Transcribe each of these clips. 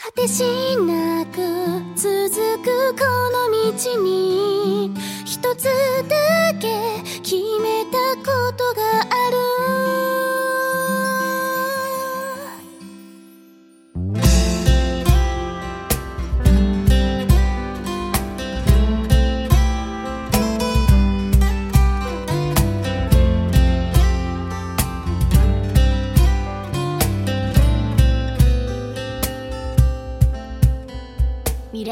果てしなく続くこの道に一つだけ決めたことがある。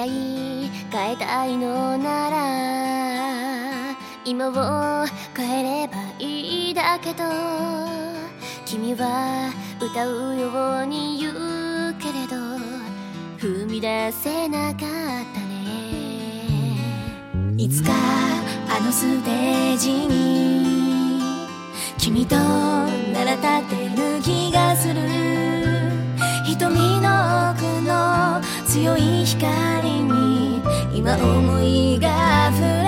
い変えたいのなら今を変えればいいだけど君は歌うように言うけれど踏み出せなかったね。いつかあのステージに君となら立てる気がする。瞳の強い光に今思いが溢れ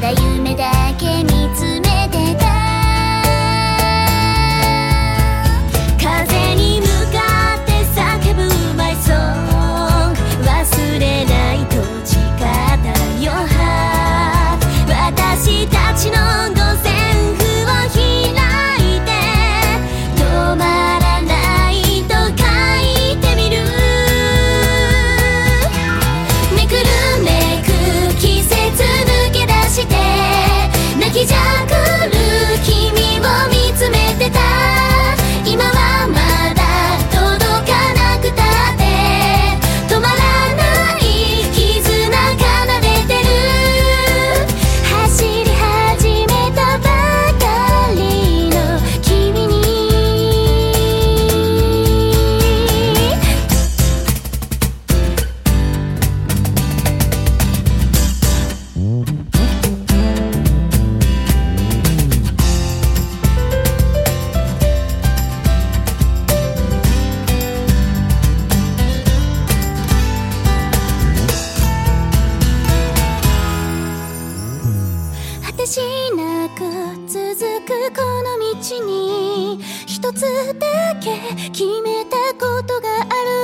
だ夢だてしなく続くこの道に一つだけ決めたことがある